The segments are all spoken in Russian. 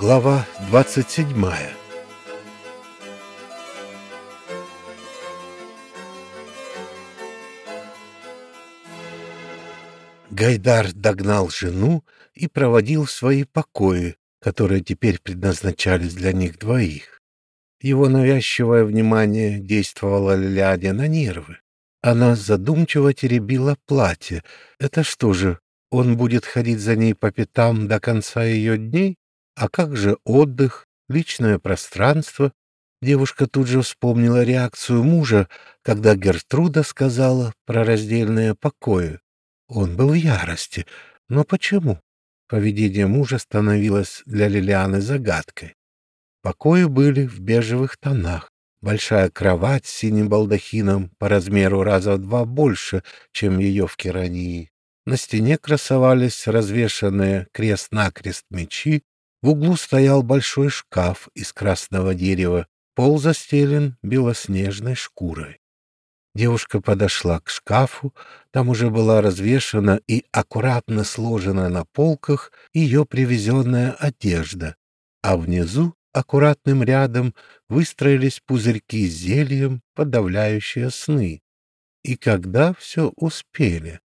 Глава 27 Гайдар догнал жену и проводил в свои покои, которые теперь предназначались для них двоих. Его навязчивое внимание действовало Ляде на нервы. Она задумчиво теребила платье. Это что же, он будет ходить за ней по пятам до конца ее дней? А как же отдых, личное пространство? Девушка тут же вспомнила реакцию мужа, когда Гертруда сказала про раздельные покои. Он был в ярости. Но почему? Поведение мужа становилось для Лилианы загадкой. Покои были в бежевых тонах. Большая кровать с синим балдахином по размеру раза в два больше, чем ее в Керании. На стене красовались развешанные крест-накрест мечи, в углу стоял большой шкаф из красного дерева, пол застелен белоснежной шкурой. Девушка подошла к шкафу, там уже была развешана и аккуратно сложена на полках ее привезенная одежда, а внизу аккуратным рядом выстроились пузырьки с зельем, подавляющие сны. И когда все успели?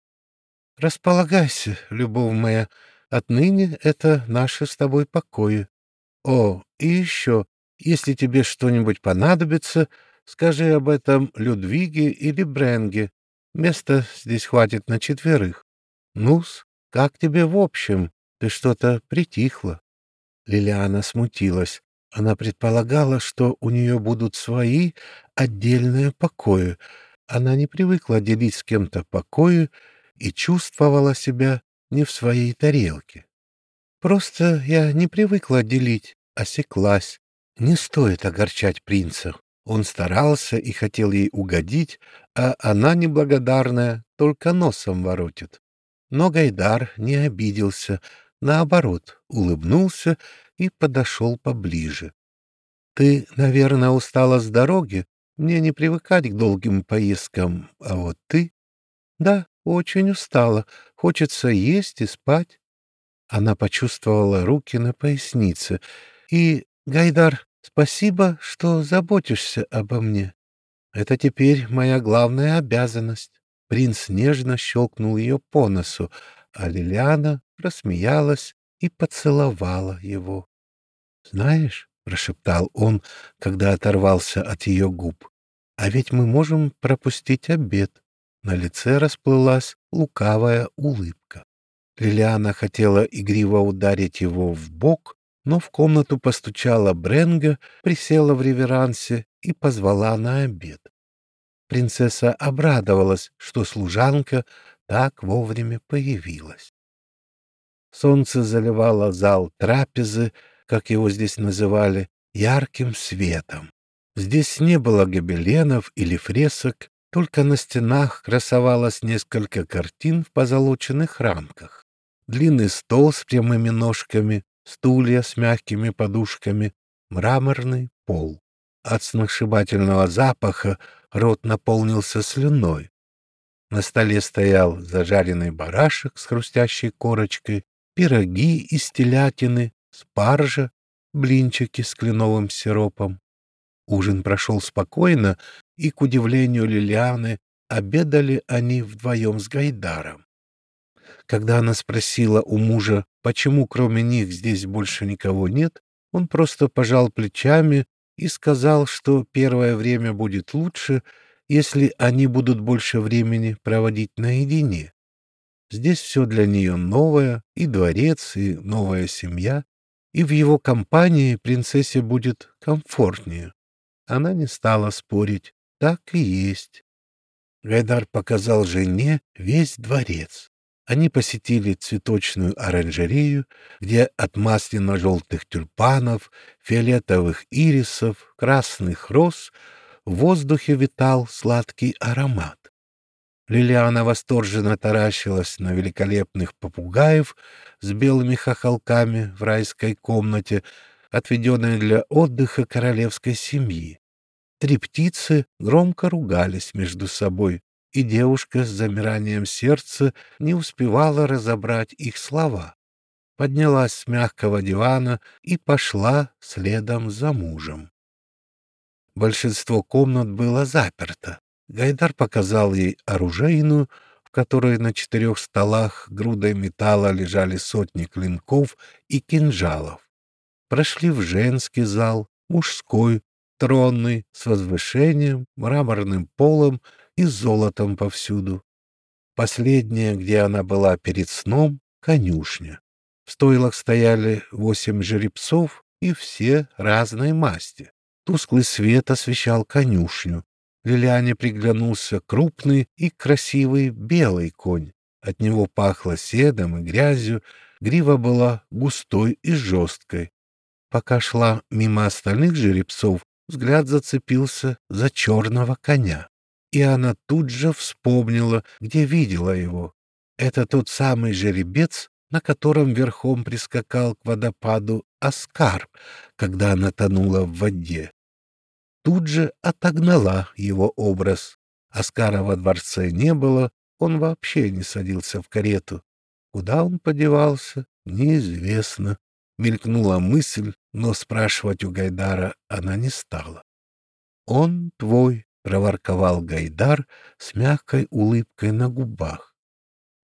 «Располагайся, любовь моя, отныне это наши с тобой покои. О, и еще, если тебе что-нибудь понадобится, скажи об этом Людвиге или Бренге. Места здесь хватит на четверых. Нус, как тебе в общем? Ты что-то притихла». Лилиана смутилась. Она предполагала, что у нее будут свои отдельные покои. Она не привыкла делить с кем-то покои и чувствовала себя не в своей тарелке. Просто я не привыкла делить, осеклась. Не стоит огорчать принца. Он старался и хотел ей угодить, а она, неблагодарная, только носом воротит. Но Гайдар не обиделся, наоборот, улыбнулся и подошел поближе. — Ты, наверное, устала с дороги? Мне не привыкать к долгим поездкам, а вот ты... — Да, очень устала. Хочется есть и спать. Она почувствовала руки на пояснице. И, Гайдар, спасибо, что заботишься обо мне. Это теперь моя главная обязанность. Принц нежно щелкнул ее по носу, а Лилиана рассмеялась и поцеловала его. «Знаешь», — прошептал он, когда оторвался от ее губ, «а ведь мы можем пропустить обед». На лице расплылась лукавая улыбка. Лилиана хотела игриво ударить его в бок, но в комнату постучала Бренга, присела в реверансе и позвала на обед. Принцесса обрадовалась, что служанка так вовремя появилась. Солнце заливало зал трапезы, как его здесь называли, ярким светом. Здесь не было гобеленов или фресок, только на стенах красовалось несколько картин в позолоченных рамках. Длинный стол с прямыми ножками, стулья с мягкими подушками, мраморный пол. От сногсшибательного запаха рот наполнился слюной. На столе стоял зажаренный барашек с хрустящей корочкой, пироги из телятины, спаржа, блинчики с кленовым сиропом. Ужин прошел спокойно, и, к удивлению Лилианы, обедали они вдвоем с Гайдаром. Когда она спросила у мужа, почему кроме них здесь больше никого нет, он просто пожал плечами и сказал, что первое время будет лучше, если они будут больше времени проводить наедине. Здесь все для нее новое, и дворец, и новая семья, и в его компании принцессе будет комфортнее. Она не стала спорить, так и есть. Гайдар показал жене весь дворец. Они посетили цветочную оранжерею, где от масляно-желтых тюльпанов, фиолетовых ирисов, красных роз в воздухе витал сладкий аромат. Лилиана восторженно таращилась на великолепных попугаев с белыми хохолками в райской комнате, отведенной для отдыха королевской семьи. Три птицы громко ругались между собой, и девушка с замиранием сердца не успевала разобрать их слова. поднялась с мягкого дивана и пошла следом за мужем. Большинство комнат было заперто. Гайдар показал ей оружейную, в которой на четырех столах грудой металла лежали сотни клинков и кинжалов. Прошли в женский зал, мужской, тронный, с возвышением, мраморным полом и золотом повсюду. Последняя, где она была перед сном, — конюшня. В стойлах стояли восемь жеребцов, и все разной масти. Тусклый свет освещал конюшню. Лилиане приглянулся крупный и красивый белый конь. От него пахло седом и грязью, грива была густой и жесткой. Пока шла мимо остальных жеребцов, взгляд зацепился за черного коня. И она тут же вспомнила, где видела его. Это тот самый жеребец, на котором верхом прискакал к водопаду Оскар, когда она тонула в воде. Тут же отогнала его образ. Оскара во дворце не было, он вообще не садился в карету. Куда он подевался, неизвестно. Мелькнула мысль, но спрашивать у Гайдара она не стала. «Он твой», — проворковал Гайдар с мягкой улыбкой на губах.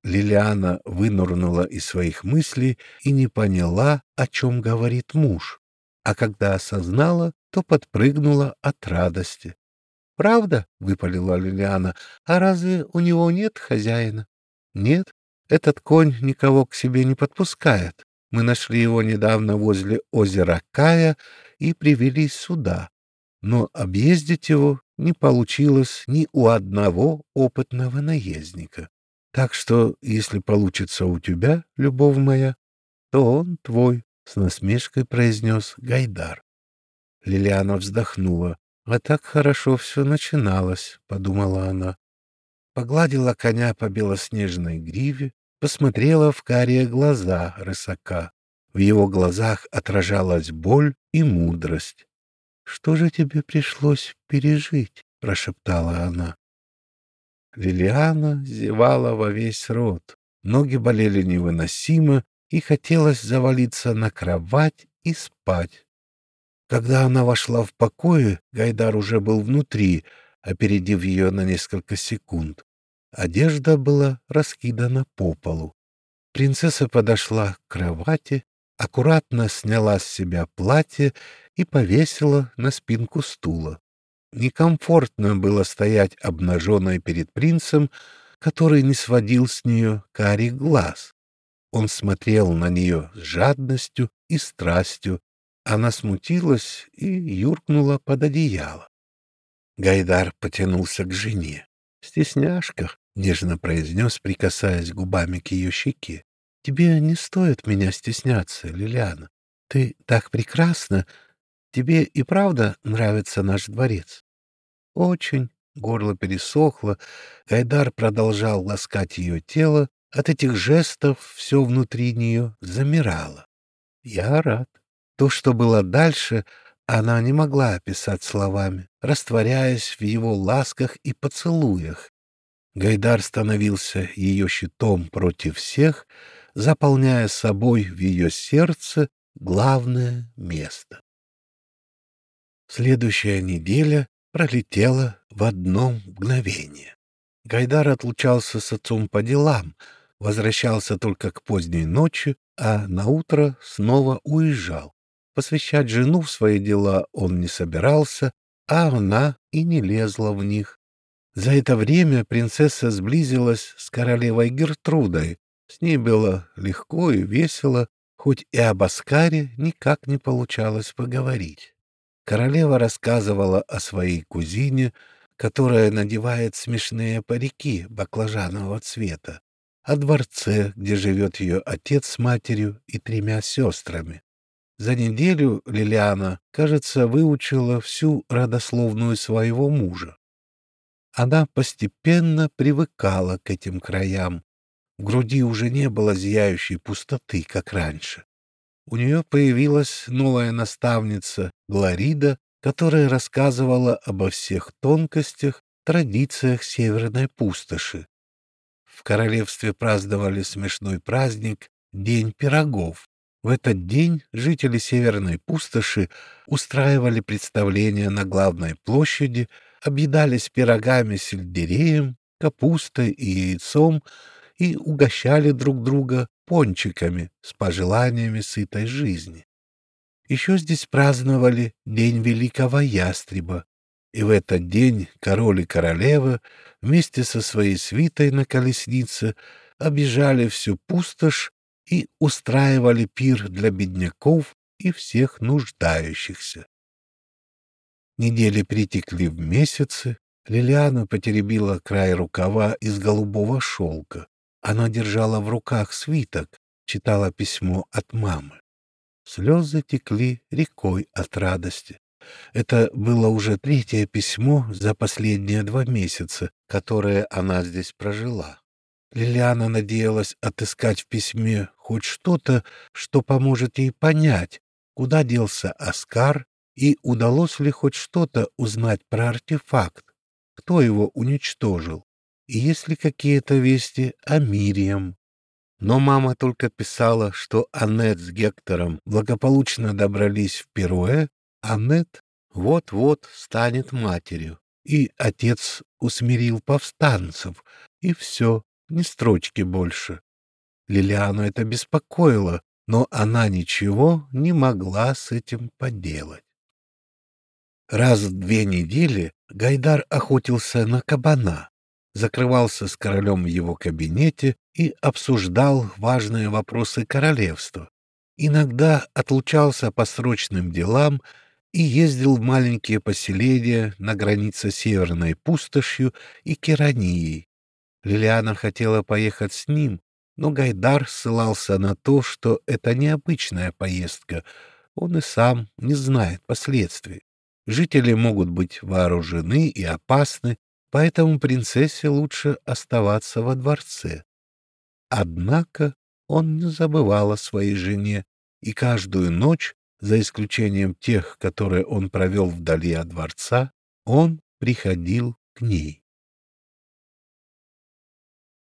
Лилиана вынурнула из своих мыслей и не поняла, о чем говорит муж, а когда осознала, то подпрыгнула от радости. «Правда?» — выпалила Лилиана. «А разве у него нет хозяина?» «Нет, этот конь никого к себе не подпускает. Мы нашли его недавно возле озера Кая и привели сюда. Но объездить его не получилось ни у одного опытного наездника. Так что, если получится у тебя, любовь моя, то он твой, — с насмешкой произнес Гайдар. Лилиана вздохнула. А так хорошо все начиналось, — подумала она. Погладила коня по белоснежной гриве, посмотрела в карие глаза рысака. В его глазах отражалась боль и мудрость. — Что же тебе пришлось пережить? — прошептала она. Лилиана зевала во весь рот. Ноги болели невыносимо, и хотелось завалиться на кровать и спать. Когда она вошла в покое, Гайдар уже был внутри, опередив ее на несколько секунд. Одежда была раскидана по полу. Принцесса подошла к кровати, аккуратно сняла с себя платье и повесила на спинку стула. Некомфортно было стоять обнаженной перед принцем, который не сводил с нее карий глаз. Он смотрел на нее с жадностью и страстью. Она смутилась и юркнула под одеяло. Гайдар потянулся к жене. «Стесняшка», — нежно произнес, прикасаясь губами к ее щеке. «Тебе не стоит меня стесняться, Лилиана. Ты так прекрасна. Тебе и правда нравится наш дворец?» Очень. Горло пересохло. Гайдар продолжал ласкать ее тело. От этих жестов все внутри нее замирало. Я рад. То, что было дальше, она не могла описать словами, растворяясь в его ласках и поцелуях. Гайдар становился ее щитом против всех, заполняя собой в ее сердце главное место. Следующая неделя пролетело в одно мгновение. Гайдар отлучался с отцом по делам, возвращался только к поздней ночи, а на утро снова уезжал. Посвящать жену в свои дела он не собирался, а она и не лезла в них. За это время принцесса сблизилась с королевой Гертрудой. С ней было легко и весело, хоть и об Аскаре никак не получалось поговорить. Королева рассказывала о своей кузине, которая надевает смешные парики баклажанового цвета, о дворце, где живет ее отец с матерью и тремя сестрами. За неделю Лилиана, кажется, выучила всю родословную своего мужа. Она постепенно привыкала к этим краям. В груди уже не было зияющей пустоты, как раньше у нее появилась новая наставница Глорида, которая рассказывала обо всех тонкостях, традициях северной пустоши. В королевстве праздновали смешной праздник День пирогов. В этот день жители Северной пустоши устраивали представления на главной площади, объедались пирогами с сельдереем, капустой и яйцом и угощали друг друга пончиками с пожеланиями сытой жизни. Еще здесь праздновали День Великого Ястреба, и в этот день король и королева вместе со своей свитой на колеснице обижали всю пустошь и устраивали пир для бедняков и всех нуждающихся. Недели перетекли в месяцы, Лилиана потеребила край рукава из голубого шелка. Она держала в руках свиток, читала письмо от мамы. Слезы текли рекой от радости. Это было уже третье письмо за последние два месяца, которое она здесь прожила. Лилиана надеялась отыскать в письме хоть что-то, что поможет ей понять, куда делся Оскар и удалось ли хоть что-то узнать про артефакт, кто его уничтожил, и есть ли какие-то вести о Мирием. Но мама только писала, что Аннет с Гектором благополучно добрались в Перуэ, Аннет вот-вот станет матерью, и отец усмирил повстанцев, и все, ни строчки больше. Лилиану это беспокоило, но она ничего не могла с этим поделать. Раз в две недели Гайдар охотился на кабана, закрывался с королем в его кабинете и обсуждал важные вопросы королевства. Иногда отлучался по срочным делам и ездил в маленькие поселения на границе Северной пустошью и Керанией. Лилиана хотела поехать с ним, но Гайдар ссылался на то, что это необычная поездка, он и сам не знает последствий. Жители могут быть вооружены и опасны, поэтому принцессе лучше оставаться во дворце. Однако он не забывал о своей жене, и каждую ночь, за исключением тех, которые он провел вдали от дворца, он приходил к ней.